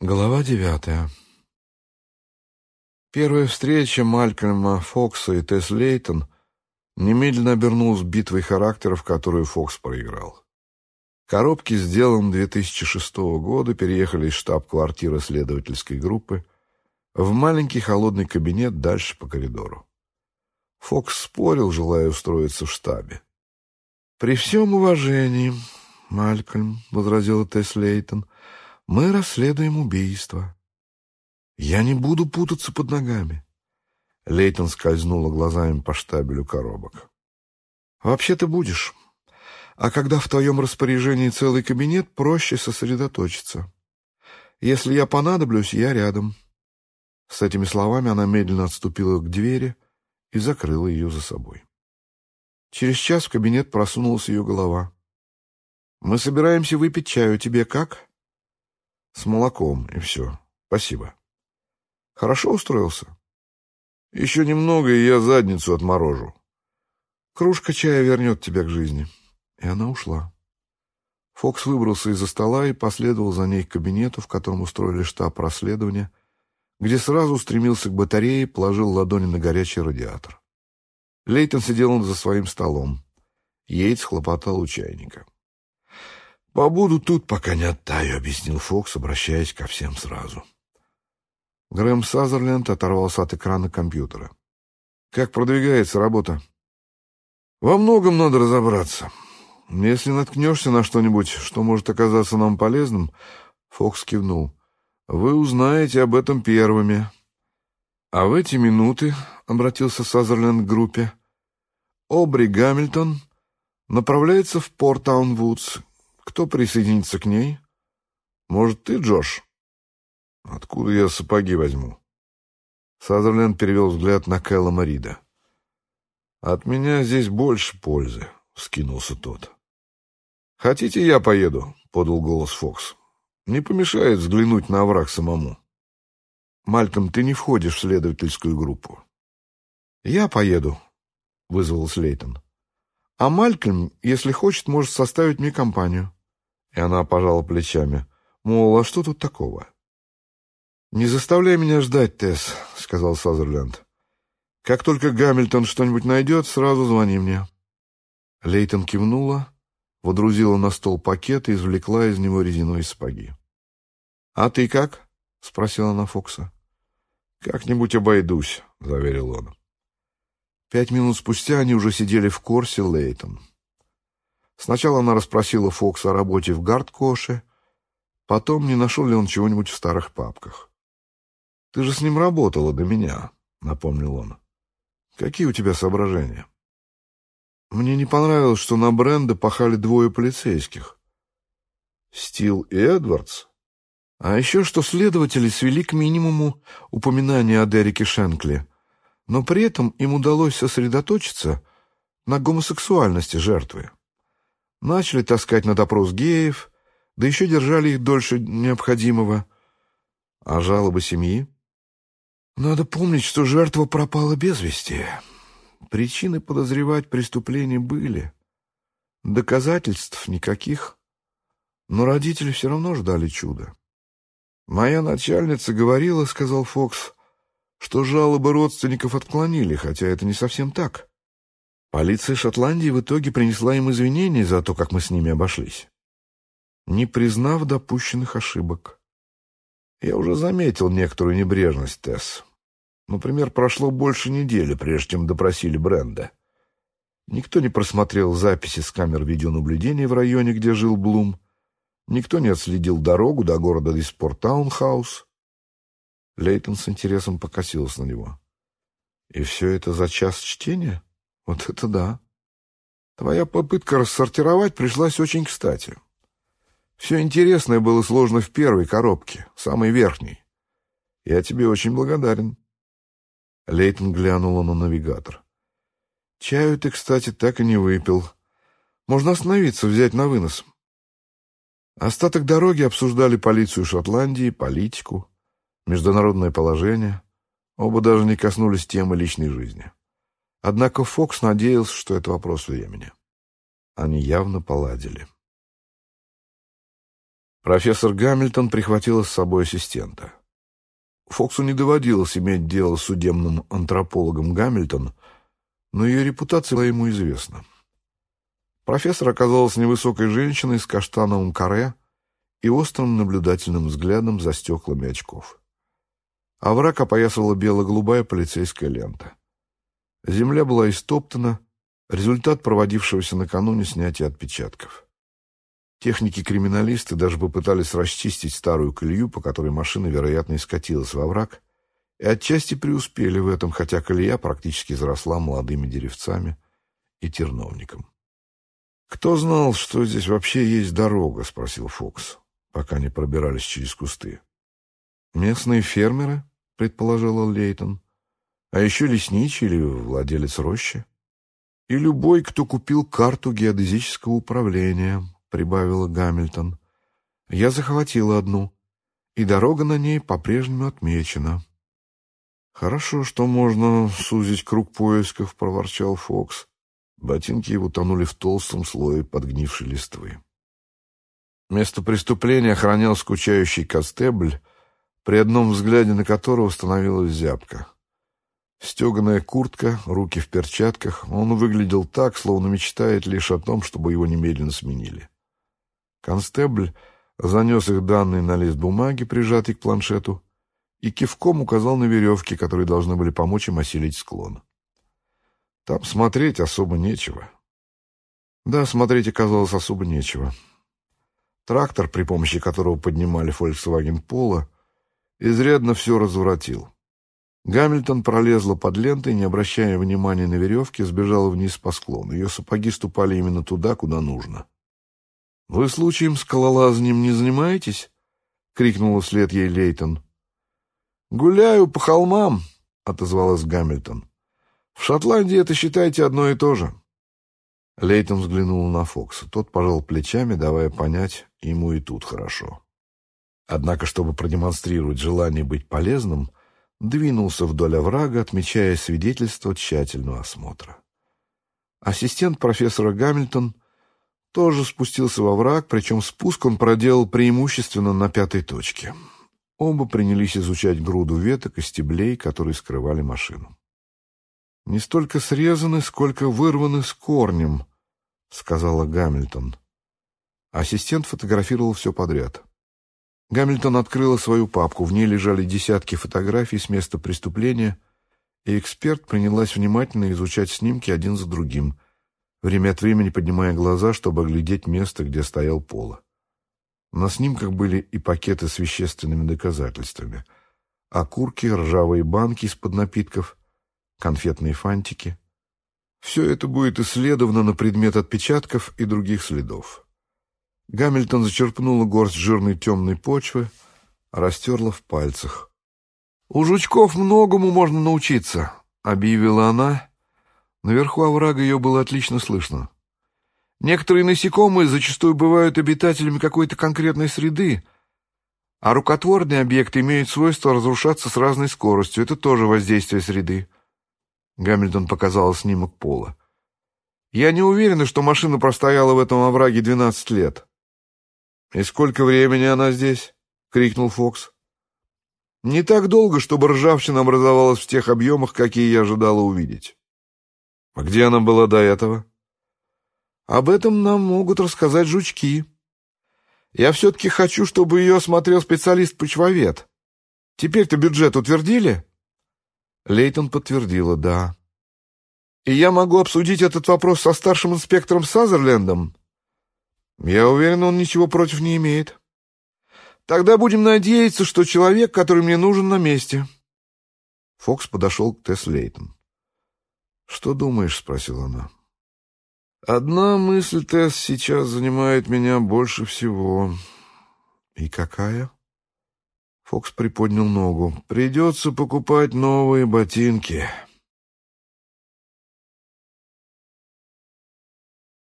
Глава девятая. Первая встреча Малькольма Фокса и Тесс Лейтон немедленно обернулась битвой характеров, которую Фокс проиграл. Коробки, сделанные 2006 года, переехали из штаб-квартиры следовательской группы в маленький холодный кабинет дальше по коридору. Фокс спорил, желая устроиться в штабе. «При всем уважении, Малькольм», — возразила Тесс Лейтон, — «мы расследуем убийство. Я не буду путаться под ногами». Лейтон скользнула глазами по штабелю коробок. «Вообще ты будешь. А когда в твоем распоряжении целый кабинет, проще сосредоточиться. Если я понадоблюсь, я рядом». С этими словами она медленно отступила к двери и закрыла ее за собой. Через час в кабинет просунулась ее голова. «Мы собираемся выпить чаю. Тебе как?» «С молоком, и все. Спасибо». «Хорошо устроился?» «Еще немного, и я задницу отморожу». «Кружка чая вернет тебя к жизни». И она ушла. Фокс выбрался из-за стола и последовал за ней к кабинету, в котором устроили штаб расследования, где сразу устремился к батарее и положил ладони на горячий радиатор. Лейтон сидел за своим столом. Йейтс хлопотал у чайника. «Побуду тут, пока не оттаю», — объяснил Фокс, обращаясь ко всем сразу. Грэм Сазерленд оторвался от экрана компьютера. «Как продвигается работа?» «Во многом надо разобраться. Если наткнешься на что-нибудь, что может оказаться нам полезным...» Фокс кивнул. «Вы узнаете об этом первыми». «А в эти минуты», — обратился Сазерленд к группе, Обри Гамильтон направляется в Порт-Таун-Вудс. Кто присоединится к ней? Может, ты, Джош? Откуда я сапоги возьму? Сазерленд перевел взгляд на Кэлла Рида. «От меня здесь больше пользы», — вскинулся тот. «Хотите, я поеду?» — подал голос Фокс. «Не помешает взглянуть на овраг самому». «Мальком, ты не входишь в следовательскую группу». «Я поеду», — вызвал Слейтон. «А Малькольм, если хочет, может составить мне компанию». И она пожала плечами. Мол, а что тут такого? «Не заставляй меня ждать, Тесс», — сказал Сазерленд. «Как только Гамильтон что-нибудь найдет, сразу звони мне». Лейтон кивнула, водрузила на стол пакет и извлекла из него резиновые сапоги. «А ты как?» — спросила она Фокса. «Как-нибудь обойдусь», — заверил он. Пять минут спустя они уже сидели в Корсе Лейтон. Сначала она расспросила Фокса о работе в Гардкоше, потом, не нашел ли он чего-нибудь в старых папках. «Ты же с ним работала до меня», — напомнил он. «Какие у тебя соображения?» «Мне не понравилось, что на Бренда пахали двое полицейских. Стил и Эдвардс. А еще, что следователи свели к минимуму упоминания о Дереке Шенкли — но при этом им удалось сосредоточиться на гомосексуальности жертвы. Начали таскать на допрос геев, да еще держали их дольше необходимого. А жалобы семьи? Надо помнить, что жертва пропала без вести. Причины подозревать преступление были. Доказательств никаких. Но родители все равно ждали чуда. «Моя начальница говорила, — сказал Фокс, — что жалобы родственников отклонили, хотя это не совсем так. Полиция Шотландии в итоге принесла им извинения за то, как мы с ними обошлись, не признав допущенных ошибок. Я уже заметил некоторую небрежность, Тесс. Например, прошло больше недели, прежде чем допросили Бренда. Никто не просмотрел записи с камер видеонаблюдения в районе, где жил Блум. Никто не отследил дорогу до города Диспорт-Таунхаус. Лейтон с интересом покосился на него. «И все это за час чтения? Вот это да! Твоя попытка рассортировать пришлась очень кстати. Все интересное было сложно в первой коробке, самой верхней. Я тебе очень благодарен». Лейтон глянула на навигатор. «Чаю ты, кстати, так и не выпил. Можно остановиться, взять на вынос». Остаток дороги обсуждали полицию Шотландии, политику, международное положение. Оба даже не коснулись темы личной жизни. Однако Фокс надеялся, что это вопрос времени. Они явно поладили. Профессор Гамильтон прихватила с собой ассистента. Фоксу не доводилось иметь дело с судебным антропологом Гамильтон, но ее репутация была ему известна. Профессор оказалась невысокой женщиной с каштановым каре и острым наблюдательным взглядом за стеклами очков. Овраг опоясывала бело-голубая полицейская лента. Земля была истоптана, результат проводившегося накануне снятия отпечатков. Техники-криминалисты даже попытались расчистить старую колею, по которой машина, вероятно, и скатилась во враг, и отчасти преуспели в этом, хотя колея практически заросла молодыми деревцами и терновником. «Кто знал, что здесь вообще есть дорога?» — спросил Фокс, пока они пробирались через кусты. «Местные фермеры?» — предположил Лейтон. «А еще лесничий или владелец рощи?» «И любой, кто купил карту геодезического управления», — прибавила Гамильтон. «Я захватила одну, и дорога на ней по-прежнему отмечена». «Хорошо, что можно сузить круг поисков», — проворчал Фокс. Ботинки его тонули в толстом слое подгнившей листвы. Место преступления охранял скучающий Костебль, при одном взгляде на которого становилась зябка. Стеганая куртка, руки в перчатках, он выглядел так, словно мечтает лишь о том, чтобы его немедленно сменили. Констебль занес их данные на лист бумаги, прижатый к планшету, и кивком указал на веревки, которые должны были помочь им осилить склон. Там смотреть особо нечего. Да, смотреть оказалось особо нечего. Трактор, при помощи которого поднимали Volkswagen Polo, изрядно все развратил. Гамильтон пролезла под лентой, не обращая внимания на веревки, сбежала вниз по склону. Ее сапоги ступали именно туда, куда нужно. — Вы случаем скалолазанием не занимаетесь? — крикнула вслед ей Лейтон. — Гуляю по холмам, — отозвалась Гамильтон. — В Шотландии это, считайте, одно и то же. Лейтон взглянул на Фокса. Тот пожал плечами, давая понять, ему и тут хорошо. Однако, чтобы продемонстрировать желание быть полезным, двинулся вдоль оврага, отмечая свидетельство тщательного осмотра. Ассистент профессора Гамильтон тоже спустился во враг, причем спуск он проделал преимущественно на пятой точке. Оба принялись изучать груду веток и стеблей, которые скрывали машину. «Не столько срезаны, сколько вырваны с корнем», — сказала Гамильтон. Ассистент фотографировал все подряд. Гамильтон открыла свою папку. В ней лежали десятки фотографий с места преступления, и эксперт принялась внимательно изучать снимки один за другим, время от времени поднимая глаза, чтобы оглядеть место, где стоял Пола. На снимках были и пакеты с вещественными доказательствами. Окурки, ржавые банки из-под напитков, конфетные фантики. Все это будет исследовано на предмет отпечатков и других следов. Гамильтон зачерпнула горсть жирной темной почвы, растерла в пальцах. «У жучков многому можно научиться», — объявила она. Наверху оврага ее было отлично слышно. «Некоторые насекомые зачастую бывают обитателями какой-то конкретной среды, а рукотворные объекты имеют свойство разрушаться с разной скоростью. Это тоже воздействие среды». Гамильтон показал снимок пола. «Я не уверена, что машина простояла в этом овраге двенадцать лет». «И сколько времени она здесь?» — крикнул Фокс. «Не так долго, чтобы ржавчина образовалась в тех объемах, какие я ожидала увидеть». «А где она была до этого?» «Об этом нам могут рассказать жучки. Я все-таки хочу, чтобы ее осмотрел специалист-почвовед. Теперь-то бюджет утвердили?» Лейтон подтвердила «да». «И я могу обсудить этот вопрос со старшим инспектором Сазерлендом?» Я уверен, он ничего против не имеет. Тогда будем надеяться, что человек, который мне нужен, на месте. Фокс подошел к Тесс Лейтон. «Что думаешь?» — спросила она. «Одна мысль, Тесс, сейчас занимает меня больше всего». «И какая?» Фокс приподнял ногу. «Придется покупать новые ботинки».